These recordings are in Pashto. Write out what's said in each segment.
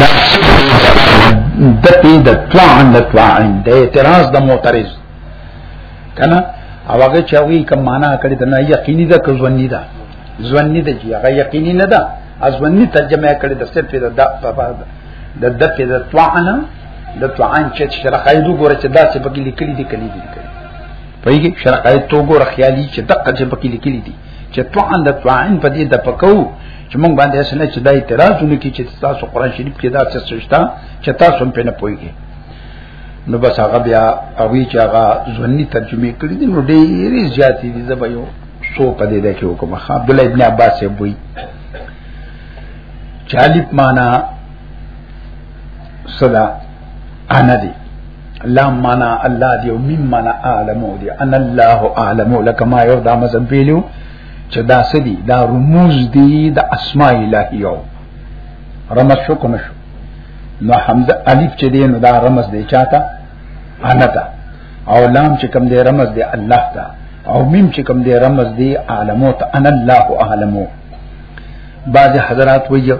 دا د پی د طعن د طعن د اعتراض د معترض کنه او هغه چې وی کوم معنا کړی دا نه یقیني ده که ځونی ده ځونی ده چې هغه یقیني نه ده ازونی ترجمه کړی د صرف د د د په د طعن د طعن چې شرقایدو ګوره چې دا څه پکې لیکلي دي کلی دي کلی پېږي شرقای تو ګور خیالي چې دقه چې پکې لیکلي دي چې طعن د طعن په دې د پکو چې مونږ باندې اسنه چې دا اعتراض ونکړي چې تاسو قران شریف کې دا څه سوچتا چې تاسو هم پنه پويږي نو بس هغه بیا اوی چې هغه ځونی ترجمه کړی دي نو ډېری زیاتې دي زبا یو سو په دې ده کې حکم عبد الله ابن عباس یې وایي چالیپ معنا صدا انا دی لام معنا الله دی او مم معنا عالم دی ان الله عالم لك ما یو دا مزم پیلو چې دا سدي دا رموز دی د اسماء الهیو رمز شو کوم شو نو حمزه الف چې دی نو دا رمز دی چاته انا تا او لام چې کوم دی رمز دی الله تا او میم چې کوم دی رمز دی عالمو تا انا الله عالمو بعض حضرات ویو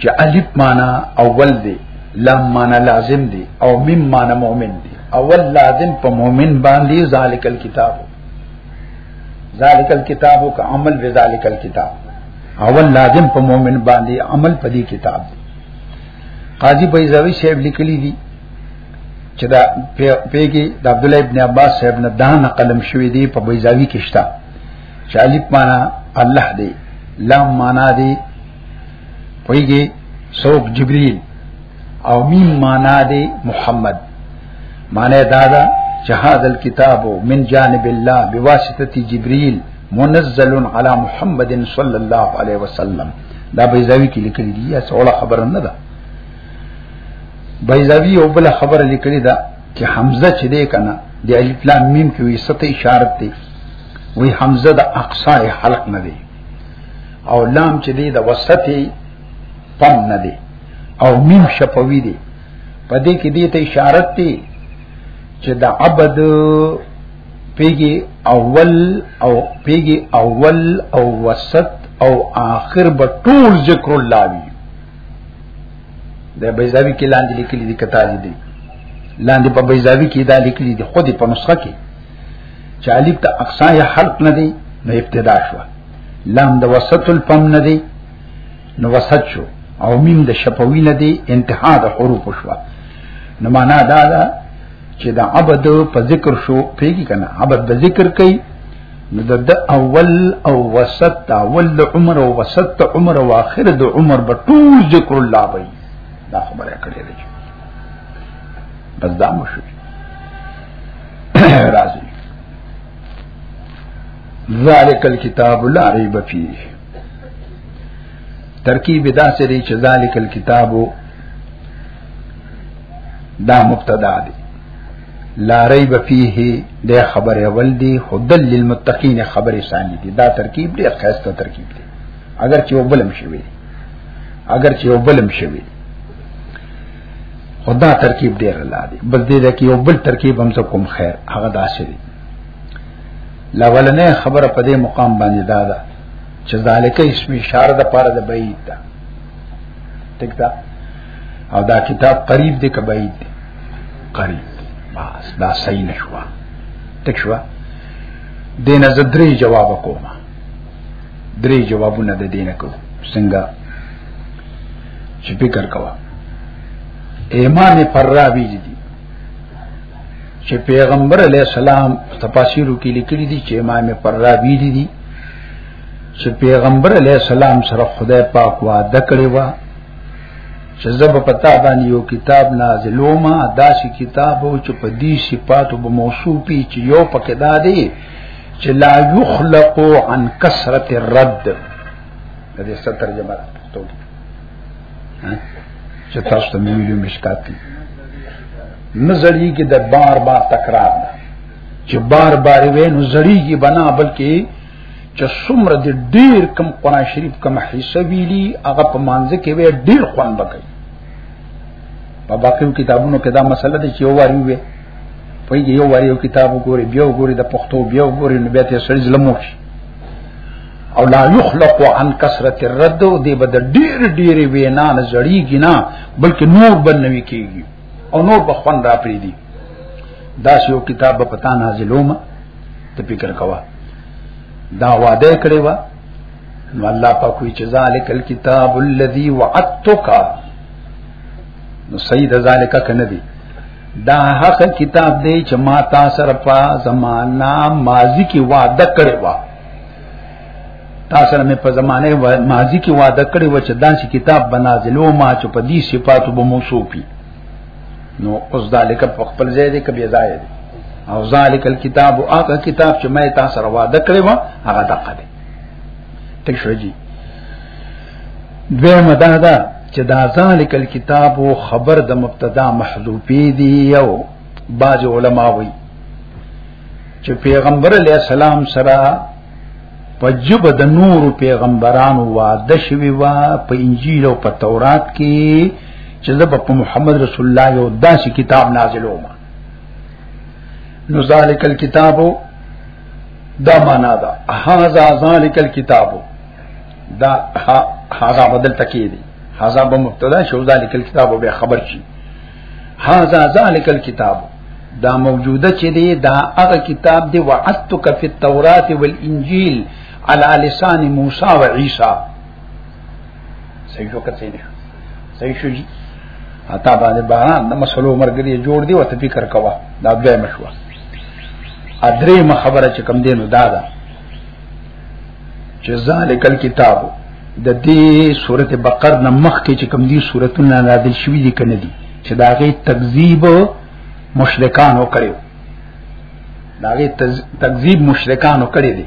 چې الف معنا اول دی لام معنا لازم دی او میم معنا مؤمن دی اول لازم په مؤمن باندې ذالک الكتاب ذالک الكتاب کا عمل بذالک الكتاب اول لازم په مؤمن باندې عمل په دې کتاب دی قاضی بیزاوی صاحب لیکلی دی چې دا پیګي د عبد الله ابن عباس صاحب نه دا نقلم شوې دی په بیزاوی کې شته چې الف معنا الله دی لام معنا دی پویږي سوق جبريل او مين معنا دی محمد معنی دا ده چې هاذ الكتاب من جانب الله بواسطه جبريل منزل على محمد صلى الله عليه وسلم دا بیزاوی کې لیکل دي یا څوړه خبره نه ده بیزاوی او بل خبره لیکل ده چې حمزه چې دی کنه د الف لام میم کې وي ست اشاره دی وی حمزه د اقصا حلق نه دی او لام چې دی د وسطي تم نه دی او میم شپوی دی په دې کې دې ته اشاره دی چې د عبد پیګي اول او پیګي اول او وسط او آخر به ټول ذکر الله وی د بیزاوی کې لاندې لیکلي دي کتابي دي لاندې په بیزاوی کې دا لیکلي دي خو دې په نسخه کې چې الف ته اقصا یا حلق نه دی نو ابتدا شو لام د وسط الفم نه دی نو وسط شو او میم د شپوی نه دی انتها د حروف شو نو معنا دا ده چې د عبد په ذکر شو پیږي کنه عبد د ذکر کوي نو د اول او وسط اول د عمر او وسط د عمر او اخر د عمر به ټول ذکر الله وي دا خبره کړې ده بس دا مو شو راځي ذالک الكتاب لا ریب فیه ترکیب دا سری چې ذالک الكتاب دا مبتدا دی لا ریب فیه د خبر اول دی هدل للمتقین خبر ثانی دی دا ترکیب دی خاصه ترکیب دی اگر چې وبلم شوی اگر چې وبلم شوی خدا ترکیب ډیر الله دی بس دې لکه یو بل ترکیب هم څه کوم خیر هغه داسې دی لاولنې خبره په دې مقام باندې دا ده چې ذالک اسم اشاره د پاره د بعید ده ټیک ده او دا کتاب قریب دی که بعید دی قریب بس دا صحیح نشوا ټیک شوا دینه زدري جواب کومه درې جوابونه د دینه کو څنګه چې فکر کوه امام فراوی دي چې پیغمبر علی السلام تفاسیرو کې لیکلي دي چې امام فراوی دي چې پیغمبر علی السلام سره خدای پاک وعده کړی و چې زب پتا باندې یو کتاب نازلوما داسې کتاب او چې په دې صفاتو به موصوفي چې یو پکې دا دی چې لا یخلق عن کثرت الرد د دې ستر ترجمه ده پښتو کې چې تاسو ته ویډیو مشکات دي نظری کې د بار بار تکرار ده چې بار بار وې نظری کې بنا بلکې چې څومره د ډیر کم قران شریف کم حصہ ویلي هغه په مانځ کې وې ډیر قران بکې په باقي کتابونو کې دا مسله ده چې یو واری وې په یو واری یو کتاب وګوري بیا وګوري د پښتو بیا وګوري نو بیا ته سړي ظلم وکړي او لا یخلق عن کثرت الرد او دی بد ډیر ډیر وینا نه زړیږي نه بلکې نور بنوي کیږي او نور په خوان را پری دي دا یو کتاب په پتا نازلوم ته فکر کوا دا وعده کړی و نو الله په کوئی چې ذالک الكتاب الذي وعدتک نو سید ذالک کنه دی دا حق کتاب دی چې ما تاسو سره په زمانہ ماضی کې وعده کړی و تاسو سره مې په زمانه ماضی کې وعده کړی و چې داسې کتاب بنازلو ما چې په دې صفاتو به موصوفي نو اوس ذالک په خپل ځای دی کبي ځای دی او ذالک الكتاب هغه کتاب چې مې تاسو سره وعده کړی و هغه دقه دی ټیک شو جی دویمه دا ده چې دا ذالک الكتاب خبر د مبتدا محذوفی دی یو باج علماوی چې پیغمبر علی السلام سره په جب د نور پیغمبرانو وعده شوی و په انجیل او په تورات کې چې زه په محمد رسول الله یو داسې کتاب نازلوم نو ذالک الكتاب دا معنا دا هاذا ذالک الكتاب دا هاذا بدل تکیدی هاذا به مبتدا شو ذالک الكتاب به خبر شي هاذا ذالک الكتاب دا موجوده چې دی دا هغه کتاب دی وعدتک فی التوراۃ والانجیل علی لسان موسی و عیسی صحیح شو کته نه صحیح شو جی اتا باندې باران د مسلو مرګري جوړ دی او ته فکر کوا دا بیا مشوه ادرې مخبره چې کم دینو دا ده چې ذالک الكتاب د دې سورته بقره نه مخکې چې کوم دي سورتونه نازل شوي دي کنه دي چې دا غي تکذیب مشرکان وکړو دا غي تکذیب مشرکان وکړي دي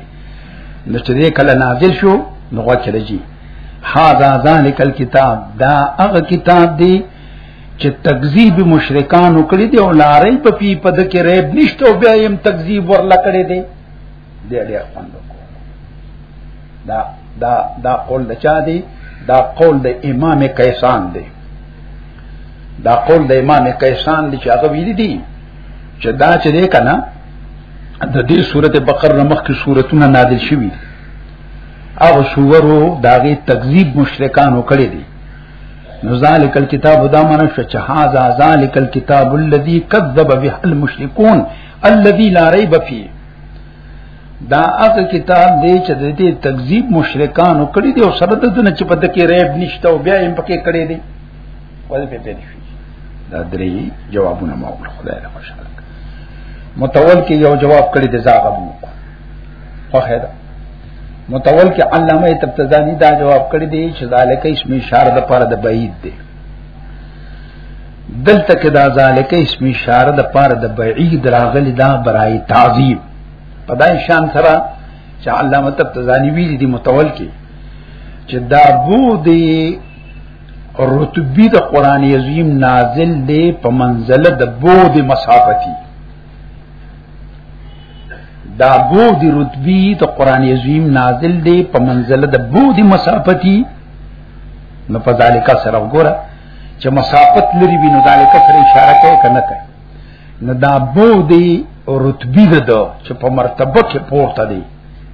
نو چې دې کله نازل شو نو غوچلږي هاذا ذالک الكتاب دا هغه کتاب دی چې تکذیب مشرکان وکړي دي او لارې په پی په د کې ریب نشته او بیا یې تکذیب ورلکړي دي دې ډېر خوند وکړ دا دا دا قول د چا دی دا قول د امام قیسان دی دا قول د امام قیسان دی چې هغه ویلي دي چې دا چې دې کنه د دې سورته بقره مخ کې سورتونه نازل شوي او سورو داغي تکذیب مشرکانو کړی دي نو ذالک الكتاب دا منه شو چې هاذا ذالک الكتاب الذي كذب به المشركون الذي لا ريب فيه دا هغه کتاب دی چې د دې تکذیب مشرکانو کړی دی او سره د دنیا چې په دکې ریب نشته او بیا یې پکې کړی دی ولې په دې شي دا درې جوابونه ما وکړ خدای له خوشاله متول کې یو جواب کړی دی زاغه مو خو خیره متول کې علامه تبتزانی دا جواب کړی دی چې ذالک اسم اشاره د پر د بعید دی دلته کې دا ذالک اسم اشاره د پاره د بعید راغلی دا برای تعظیم په دای شان سره چې علامه تبتزانی ویلي دی متول کې چې دا بو دی رتبی د قران عظیم نازل دی په منزله د بو دی مسافتی دا بو دی رتبی د قران عظیم نازل دی په منزله د بو دی مسافتی نو په ذالک سره وګوره چې مسافت لري بینو ذالک سره اشاره کوي کنه کوي نو دا بودی رتبی ده دو چې په مرتبه کې پورته دی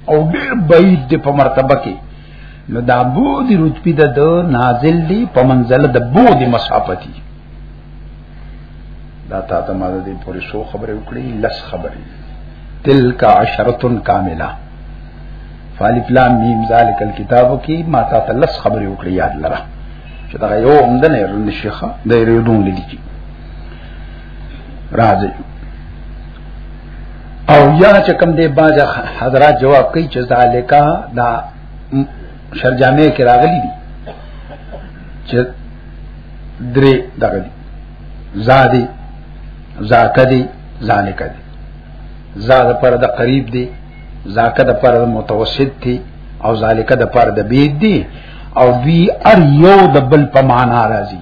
او ډیر بعید دی په مرتبه کې نو دا بودی رتبی ده دو نازل دی په منزله د بودی مسافتی دا تا ته ما دې پوری سو خبرې وکړې لس خبرې تلک عشرتن کامله فالف لام میم ذالک الكتاب کی ما تا ته لس خبرې وکړې یاد لره چې دا یو هم د نه رن شيخه د ریډون لیکي راځي او یا چې کوم دې باج حضرات جواب کوي چې ذالکا دا شر جامع کې راغلي دي چې درې دغه دي زادي ذاک دي ذالک دي زاد پر د قریب دي ذاک د پر د متوسط دي او ذالک د پر د بيد دي او دوی ار یو د بل په معنا راځي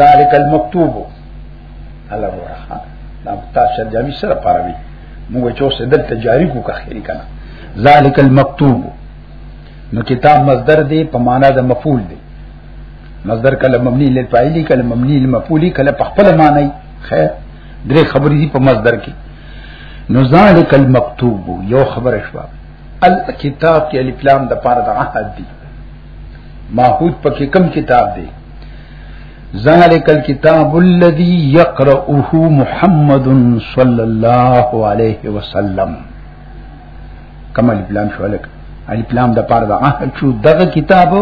ذالک المکتوب الله ورحمه دا تاسو جامع سره پاروي موږ چې اوس دلته جاری کو کخري کنه ذالک المکتوب نو کتاب مصدر دی په معنا د مفعول دی مصدر کله مبني للفاعل کله مبني للمفعول کله په خپل معنی خیر درې خبرې دي په مصدر کې نو ذالک المکتوب یو خبره شوه الکتاب کې الف لام د پاره د عهد دی ماحود پکې کم کتاب دی ذالک الكتاب الذي يقرأه محمد صلى الله عليه وسلم کما الپلام شو لك الپلام د پاره دا چې دغه کتاب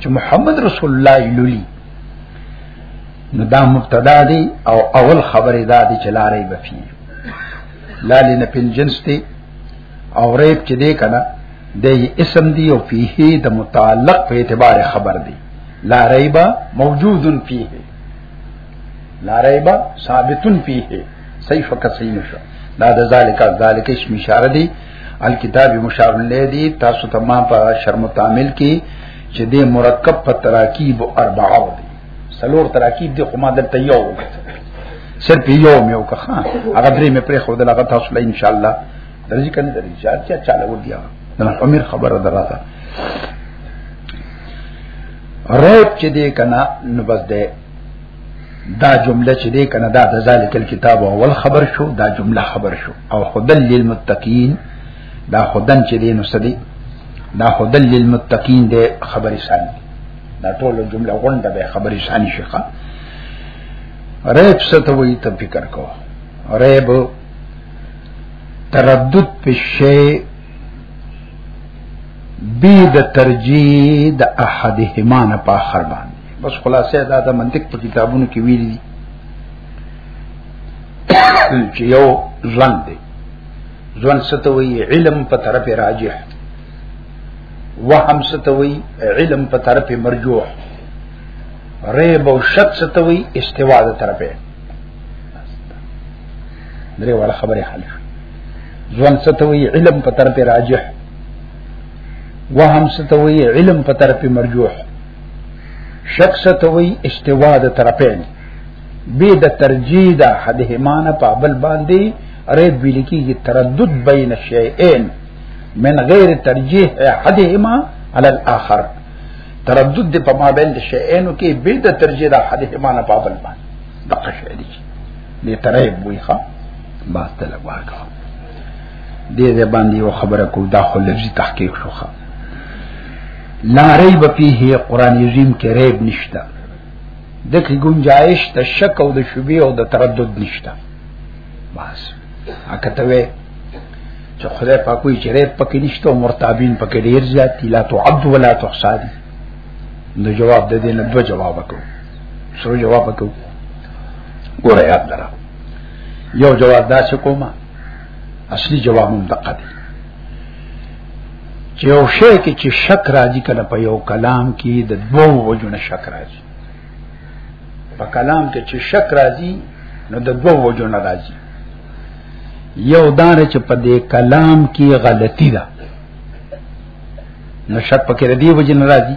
چې محمد رسول الله لولي نو دا مبتدا دی او اول خبره دا دی چې لارې بفي لالې نه پنجنس دی او ریب چې دی کنه دی اسم دی او فيه د متعلق په اعتبار خبر دی لا ریب موجود فيه لا ریب ثابت فيه صحیح فقط صحیح نشو دا د ذالک ذالک اسم اشاره دی الکتاب مشار له دی تاسو ته ما په شرم تعامل کې چې د مرکب په تراکیب اربعه دی سلور تراکیب دی خو ما دلته یو صرف یو مې وکړه هغه درې مې پرې خو دلته تاسو له ان شاء الله درځي کنه درځي چې اچھا چاله ودیا نن عمر خبره دراته ریب چې دې کنه نو بس دې دا جمله چې دې کنه دا د ذالک الكتاب اول خبر شو دا جمله خبر شو او خدل للمتقین دا خدن چې دې نو سدي دا خدل للمتقین دې خبرې ثاني دا ټول جمله غونډه به خبرې ثاني شيخه ریب ستوي ته فکر کوه ریب تردد په شی بی د ترجیح د احدهما نه په اخر باندې بس خلاصه دا د منطق په کتابونو کې ویل دي چې یو ځوان دی ځوان ستوي علم په طرف راجح وهم ستوي علم په طرف مرجوح ریب او شک ستوي استوا د طرفه درې وړه خبره حل شو ځوان ستوي علم په طرف راجح وهم ستوي علم په طرف مرجوح شک ستوي استوا د طرفین به د ترجیح د حدهمان په بل باندې رید ویل کیږي تردد بین شیئین من غیر ترجیح احدهما علی الاخر تردد په مابین د شیئینو کې به د ترجیح د حدهمان په بل باندې دغه شی دی دې ترې بويخه باز ته لګوار کا دې دې باندې یو خبره کو دا خو لفظي تحقیق شوخه لا ریب فيه قران عظیم کې ریب نشته دغه گنجائش ته شک او د شوبې او د تردد نشته بس اکه ته وې چې خدای په کوئی چیرې پکې نشته او مرتابین پکې ډیر زیات لا تعد ولا تحصاد نو جواب د دې نه دو جواب وکړو سره جواب وکړو ګوره یاد لره یو جواب دا چې کومه اصلي جواب هم دقه دی چې یو شی کې چې شک راځي کله په یو کلام کې د دوو وجونه شک راځي په کلام کې چې شک راځي نو د دوو وجونه راځي یو دار چې په دې کلام کې غلطي ده نو شک پکې ردی وجه ناراضي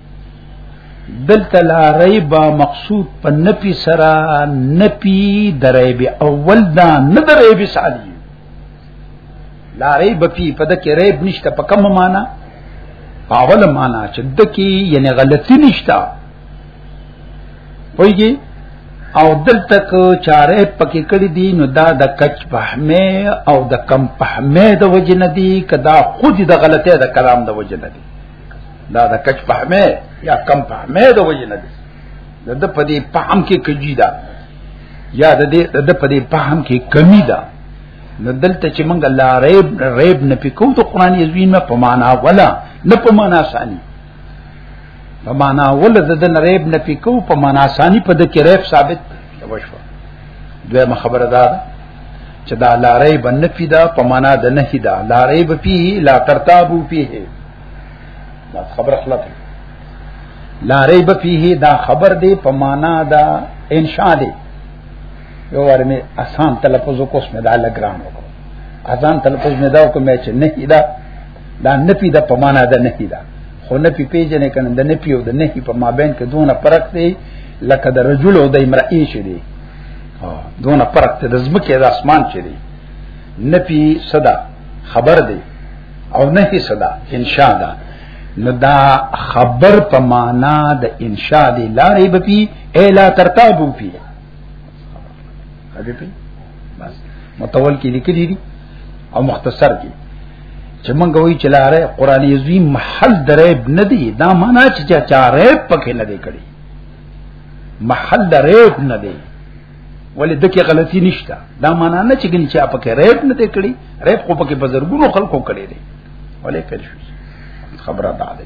دلته لا ریب مقصود په نفي سره نفي دریب اول دا نه دریب سالی لا ریب فی په دکې ریب نشته په کوم معنا پاول معنا چې دکی یعنی غلطی نشتا وایي او دلته کو چاره پکې کړی دی نو دا د کچ پهمه او د کم پهمه د وجنه دی کدا خود د غلطه د کلام د وجنه دی دا د کچ پهمه یا کم پهمه د وجه نه دي د د په دې پام کې کجی دا یا د دې د په دې پام کې کمی دا نو دلته چې موږ لا ریب ریب نه پکو ته قران یزوین ما په معنا ولا نه په معنا ثانی په معنا ول د دن ریب نه پکو په معنا ثانی په د کې ریب ثابت وشو دویمه خبره ده چې دا لارې باندې پیدا په معنا د نه دا لارې به پی لا ترتابو پیه دا خبره خلاف لارې به پیه دا خبر دی په معنا دا ان شاء الله یو ور می آسان تلفظ کوس مې دا لګران وکړ اذان تلفظ مې دا کوم چې نه دا دا نه پیدا په معنا دا نه دا خو نه پی پیژنې کنه د نه پیو د نه په مابین کې دونه فرق دی لکه د رجل او د امرأه شې دی دونه فرق دی د زمکه د اسمان شې دی نه پی صدا خبر دی او نه هي صدا ان شاء الله نو دا خبر په معنا د انشاء دی لارې بپی الا ترتابو پی دې په بس متول کې لیکلي دي او مختصر دي چې موږ وایو چې لاره قران عظیم محل دریب نه دی دا معنا چې چا چاره پکې نه دی کړی محل دریب نه دی ولې دکې غلطي نشته دا معنا نه چې ګنې چا پکې ریب نه دی کړی ریب خو پکې بزرګونو خلکو کړی دی ولې کړی خبره ده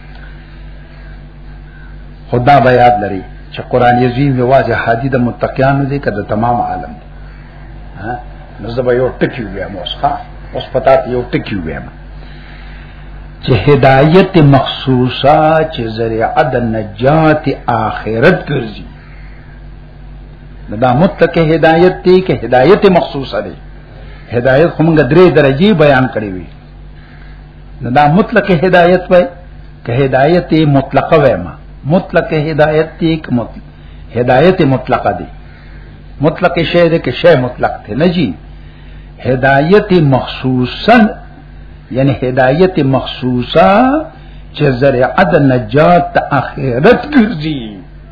خدا به یاد لري چې قران عظیم یوازې هادي د متقینانو دی کده تمام عالم دی ها نو زبا یو ټکی ویا موسخه اوس پتا ته یو ټکی ویا چې هدایت مخصوصه چې ذریعہ د نجات آخرت ګرځي دا متقه هدایت دی که هدایت مخصوصه دی هدایت هم غدري درجه بیان کړی وی دا مطلق هدایت وای که هدایت مطلقه وای ما مطلق هدایت دی که مطلق هدایت مطلقه دی مطلق شی دی که شی مطلق دی نه جی هدایت مخصوصا یعنی هدایت مخصوصا چې ذریعہ د نجات اخرت ګرځي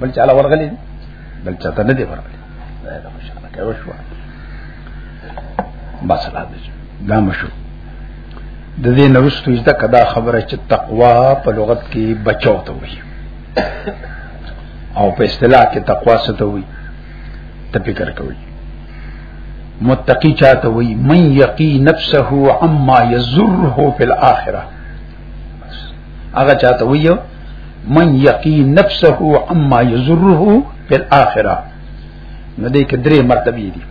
بل چا لا ورغلي بل چا ته نه دی ورغلي دا خوشاله کې وشو بس لا دې دا مشو د دې نرستو زده کدا خبره چې تقوا په لغت کې بچاو ته وایي او په اصطلاح کې تقوا څه ته وایي ته فکر کوي متقی چاته وایي من یقی نفسه عما یزره فی الاخره هغه چاته ویو من یقی نفسه عما یزره فی الاخره نو دې کې درې مرتبه دي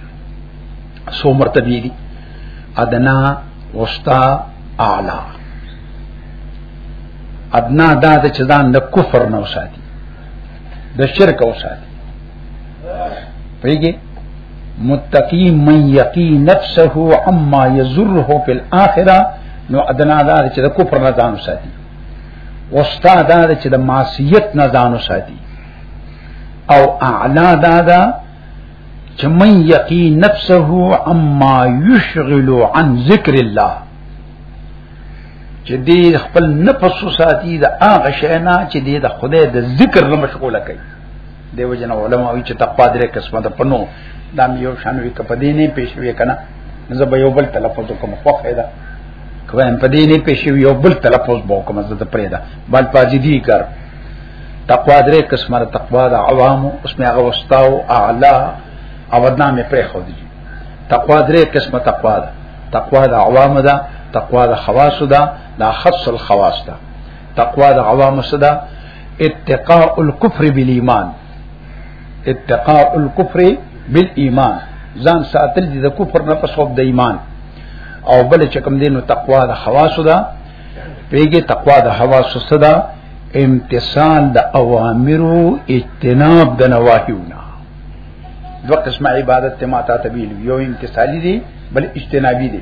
سو مرتبه دي ادنا وستا اعلی ادنا دا د چدان د کفر نو ساتي د شرک او ساتي پیږي متقی من یقی نفسه عما یزره فی الاخره نو ادنا دا چې د کفر نه ځان وساتي واستاد دا چې د معصیت نه ځان وساتي او اعلا دا دا چې من یقی نفسه عما یشغل عن ذکر الله چې دې خپل نفس ساتي د هغه شینا چې دې د خدای د ذکر نه مشغوله کوي دیو جن علماء وی چې تقوا درې قسمه ده پنو دا مې یو شان وی کپدې نه پیش وی کنه زه به یو بل تلفظ کوم خو خیدا کوم په دې نه پیش وی یو بل تلفظ به کوم زه ته پرېدا بل پاجدی کر تقوا درې قسمه ده تقوا د عوام اوس مې هغه واستاو اعلی او بدنا مې پرې خو دي تقوا درې قسمه تقوا ده تقوا د عوام ده تقوا د خواص ده دا خص الخواص ده تقوا د عوام صدا اتقاء الكفر بالایمان اتقاء الكفر بالایمان ځان ساتل دي د کفر نه پس د ایمان او بل چې کوم دینو تقوا د خواصو ده پیګه تقوا د حواسو صدا امتثال د اوامرو اجتناب د نواهیونه دوه قسمه عبادت ته ماته تبیل یو امتثالی دي بل اجتنابی دي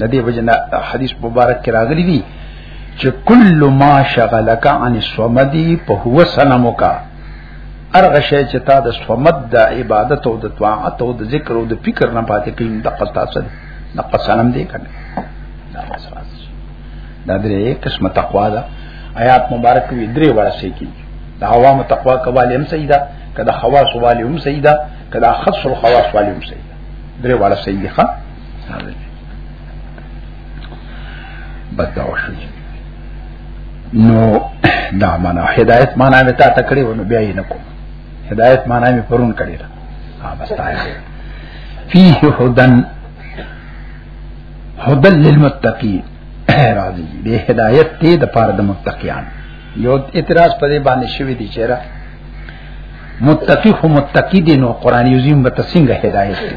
د دې وجنه حدیث مبارک کې راغلی دی چې کل ما شغلک عن الصمد فهو سلامک ارغه شی چې تا د صمد د عبادت او د طاعت او د ذکر او د فکر نه پاتې کین د قصتا سره نه قسم دې کړه دا مسله دا درې قسمه تقوا ده آیات مبارک وی درې ورسې کی دا عوام تقوا کواله هم سیدا کدا خواص والی هم سیدا کدا خص الخواص والی هم سیدا درې ورسې ښه بس دا وشو نو دا معنا هدایت معنا مې تا ته کړې ونه بیا یې نکو هدایت معنا مې پرون کړې ده ها بس تا فيه هدن هدن للمتقین راضی دې هدایت دې د پاره د متقیان یو اعتراض پدې باندې شوی دی چیرې متقی خو متقی دی نو قران عظیم به تسنګ هدایت دی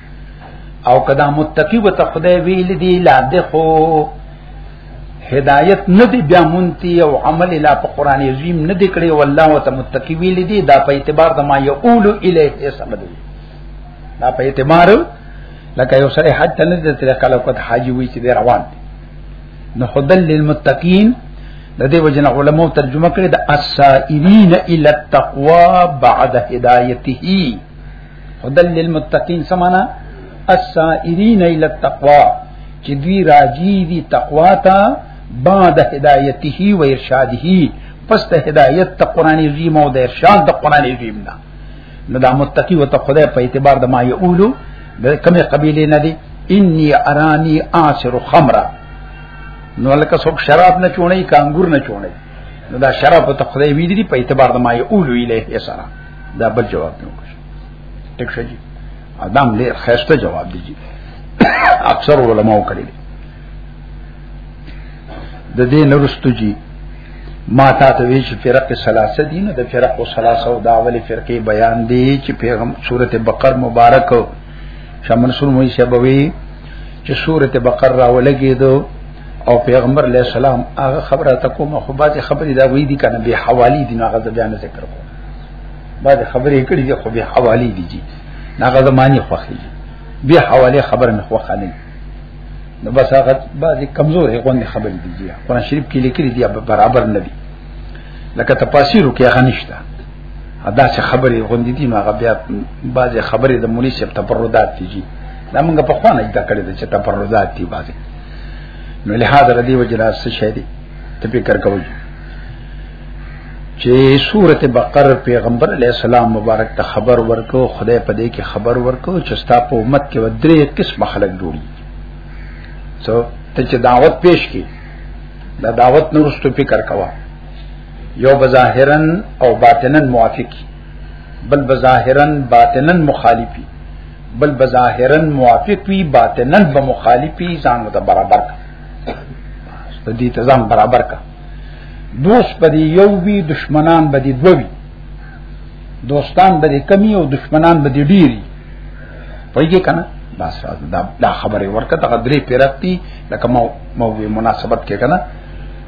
او کدا متقی و ته خدای ویل دی لا ده خو هدایت نه دی بیا مونتی او عمل لا په قران عظیم نه دی کړی والله و ته متقی ویل دی دا په اعتبار د ما یقول الیه سبب دی دا په اعتبار لکه یو سره حج ته نه دی تل کله کو حاجی وی چې دی روان دی نو خدل للمتقین د دې وجنه علماء ترجمه کړی د اسائلین الی التقوا بعد هدایته هدل للمتقین سمانا السائرین الى التقوا چې دوی راځي دي تقوا ته بعد هدایته و ارشاده پس ته هدایت ته قران عظیم او د ارشاد د قران عظیم نه نو دا متقی وته خدای په اعتبار د ما یقولو د کومه قبیله نه دي انی ارانی عاشر خمره نو لکه څوک شراب نه چونی کانګور نه چونی نو دا شراب ته خدای ویلي په اعتبار د ما یقولو الیه سره دا بل جواب دی ټیک شي جی ادم ډیر خسته جواب دی جی اکثر علماء کړی د دې نورستو جی ما تا ته وی چې فرق ثلاثه دي نه د فرق او ثلاثه او دا اولی فرقې بیان دي چې پیغام سورته بقر مبارک شاه منصور موي شبوي چې سورته بقر راولګي دو او پیغمبر علی السلام هغه خبره تکوم خو باز خبرې دا وی دي کنه به حوالی دي هغه بیان ذکر کوم بعد خبرې کړې دي خو به حواله دي جی ناغه زماني خوخي به حواله خبر نه خوخه نه نو بس هغه بعضی کمزورې غونې خبرې دي جی قرآن شریف کې لیکلي دي برابر نه دي لکه تفاسیرو کې هغه نشته ادا چې خبرې غوندې دي نو هغه بیا بعضې خبرې د مولوی صاحب تبردات دي جی دا موږ په خوانه اجدا کړی چې تبردات دي بعضې نو لهدا ردی وجلا څه شي دي ته فکر کوئ چې سورته بقره پیغمبر علی السلام مبارک ته خبر ورکو خدای په دې کې خبر ورکو چې ستا په امت کې ودرې قسم خلک جوړي څو ته چې دعوت پیش کی دا دعوت نورستو فکر کوا یو بظاهرن او باطنن موافق بل بظاهرن باطنن مخالفی بل بظاهرن موافق وی باطنن به مخالفی ځان ته برابر کا دې ته ځان برابر کا دوست به دی یو وی دشمنان به دی دوی دوستان به دی کمی او دشمنان به دی ډیری پوهیږي کنه بس دا, دا خبره ورکه ته درې پیرتی لکه مو مو مناسبت کې کنه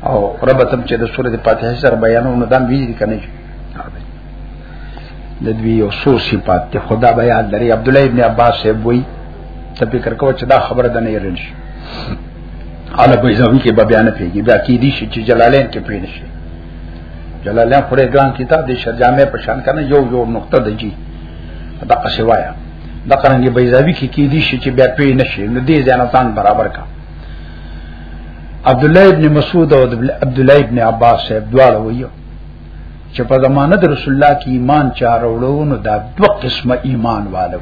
او ربتم چې د سورې فاتحه سره بیانونه دام ویل کنه د دوی یو سو صفات ته خدا بیا لري عبد الله ابن عباس وی ته فکر کوه چې دا خبره د نه رنشي علي بيزاوي کې به بیان پیږي بیا کې دي چې جلالین کې پېښ شي جلالین خوري ګران کتاب د شرجامه په شان کنه یو یو نقطه دی جی دا قصوایا دا څنګه بيزاوي کې کې دي چې بیا پېښ نشي نو دې ځان ځان برابر کا عبد الله ابن مسعود او عبد الله ابن عباس صاحب دواړه وایو چې په زمانه د رسول الله کې ایمان چا وروړو نو دا دوه قسمه ایمان والو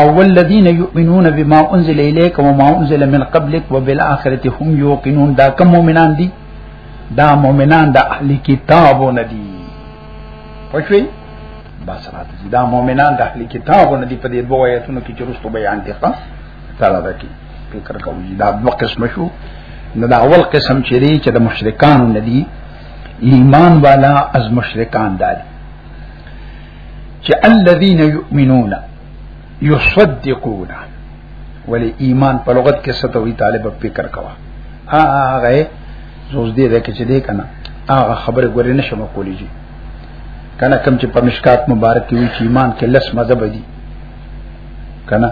او والذین یؤمنون بما انزل الیک وما انزل من قبلک وبالآخرة هم یوقنون دا کوم مؤمنان دي دا مؤمنان د اهل کتابو نه دي پښوی بس راځي دا مؤمنان د اهل کتابو نه دي په دې دوه آیتونو کې چې رسو بیان دي ښه تعالی دا کی فکر کوي دا دوه قسم شو نو دا اول قسم چې دی چې د مشرکان نه دي ایمان والا از مشرکان دي چې الذين يؤمنون يصدقون ولی ایمان په لغت کې څه ته وی طالب فکر کوا هغه زوز دې ده کې چې دې کنه هغه خبره ګورې نشم کولی جی کنه کم چې په مشکات مبارک کې وی چې ایمان کې لس مذهب دي کنه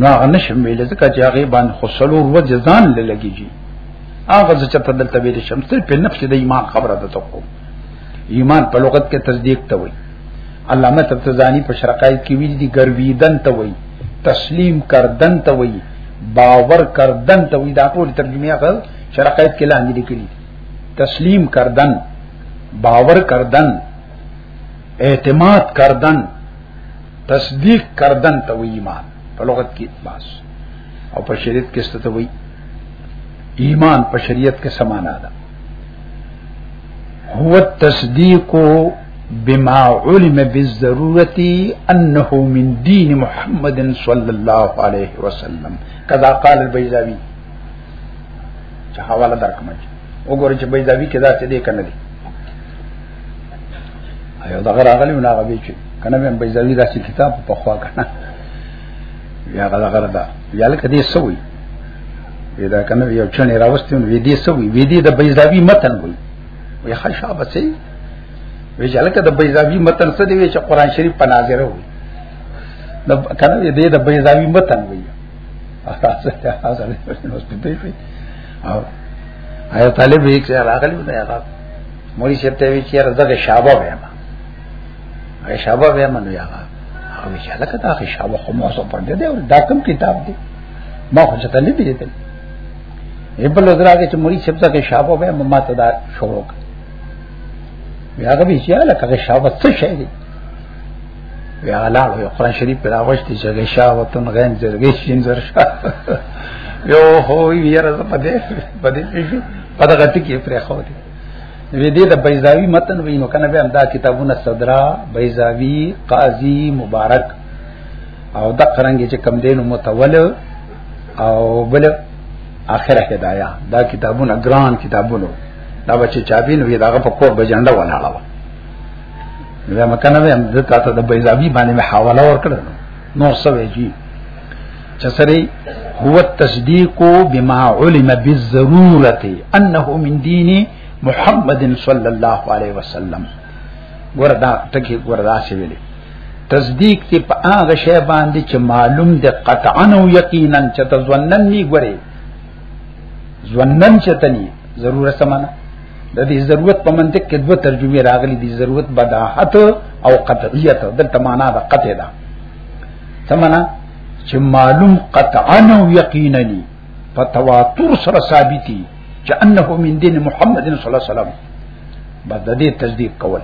نو هغه نشم ویل ځکه چې هغه باندې خسلو ور جزان لګیږي هغه چې ته دلته ویل شم تر په نفس د ایمان خبره ده ته کوم ایمان په لغت کې تصدیق ته وایي علامه تبتزانی په شرقای کې ویل دي ګرویدن ته وایي تسلیم کردن ته وایي باور کردن ته وایي دا ټول ترجمه اخر شرقای کې لاندې لیکلي تسلیم کردن باور کردن اعتماد کردن تصدیق کردن ته وایي ایمان په لغت کې باس او په شریعت کې ستته وایي ایمان په شریعت کې سمانا ده هو التصديق بما علم بالضرورة أنه من دين محمد صلى الله عليه وسلم كذا قال البيزاوي چې حواله درکمه وګورئ چې بيزاوي کې دا څه دی کنه دی ایو دا غراغلی نه غوي چې کنه به بيزاوي دا چې کتاب په خوا کنه یا غلا غلا دا یاله کدي سوي دا کنه یو چنه راوستي وی دي سوي وی دي د بیزاوی متن وی وی خشا بچي وی جلکه د بیزاوی متن څه دی چې قران شریف په ناظر وی د کنه دې د بیزاوی متن وی تاسو ته حاصل نو سپیټې وی او آیا طالب یې چې راغلی دی هغه موري چې ته وی چې رزق شابه ویم هغه شابه ویم نو یا هغه وی چې لکه دا شابه خو مو سو پر دې دا کم کتاب دی ما خو څه نه لیدل ایبل وزرا کې چې مری شپته کې شابه به مما ته دا شروع کړ بیا هغه به چې لکه شابه څه شي دی بیا لاړ یو قران شریف پر راوښتي چې هغه شابه تن غیم زرګې شین زر شا یو هو یې راځه پدې پدې پیږي پدې غټي کې پرې خو دی وی دې د بیزاوی متن وینو کنه به امدا کتابونه صدرا بیزاوی قاضی مبارک او د قرنګ چې کم دینو متول او بل اخره هدايا دا کتابونه ګران کتابونه دا بچي چابین وی داغه په کور بجنده ولاړه و دا مکنه به د تاسو د بیزابی باندې مې حواله ورکړ نو سوي جی چې سری هو التصديق بما علم بالضروره انه من دين محمد صلى الله عليه وسلم وردا ټکی وردا شویلې تصدیق تی په هغه شی باندې چې معلوم دی قطعا او یقینا چې ته ځوانن نی ګوري ځوانن چې تني ضرورت سمانا د دې ضرورت په منطق کې دوه ترجمه راغلي دي ضرورت بداحت او قطعیت دلته معنا ده قطع ده سمانا چې معلوم قطعا او یقینا نی په تواتر سره ثابتي چې انه من دین محمد صلی الله علیه وسلم بعد دې تصدیق کول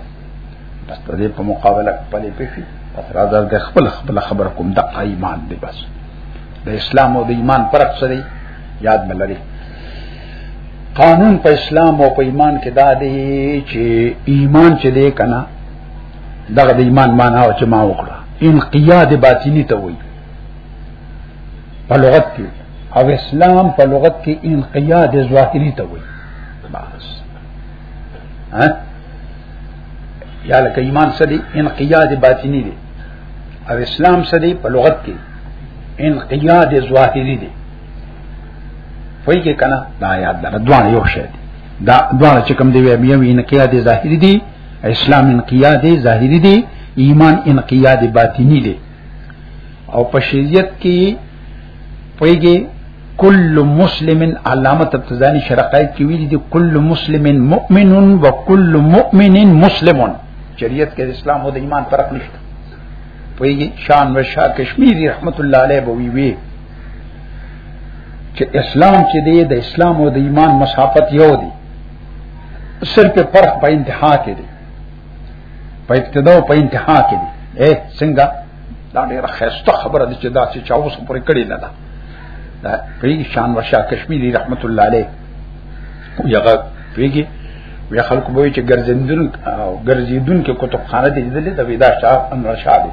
بس د دې په مقابله خپل پیفي پس راځه د خپل خپل خبر کوم د ایمان دی بس د اسلام او د ایمان فرق څه دی یاد ملري قانون په اسلام او په ایمان کې دا دی چې ایمان چې دی کنه دغه د ایمان معنا او چې ما وکړه انقیاد باطینی ته وایي په لغت کې او اسلام په لغت کې انقیاد ظاهری ته وایي بس ها یا لکه ایمان سدي انقیاد باطنی دی او اسلام سدي په لغت کې انقیاد ظاهری دی فای کې کنه دا یاد ده دوه یو شی دی دا دوه چې کوم دی بیا وی انقیاد ظاهری دی اسلام انقیاد ظاهری دی ایمان انقیاد باطنی دی او په شریعت کې پویږي کل مسلم علامه تبتزانی شرقای کې ویلي دي کل مسلم مؤمن و کل مؤمن مسلم شریعت کې اسلام او د ایمان فرق نشته پویږي شان و شاه کشمیری رحمت الله علیه بوي وی چې اسلام چې دی د اسلام او د ایمان مسافت یو دی صرف فرق په انتها کې دی په ابتدا او په انتها کې دی اے څنګه دا ډیره خسته خبره ده چې دا چې چا اوس پرې کړی نه ده دا پیږي شان ورشا کشمیری رحمت الله علیه یغه پیږي وی خلکو به چې ګرځندون او ګرځیدون کې کتابخانه دې دلې د ودا شاه انور شاه دی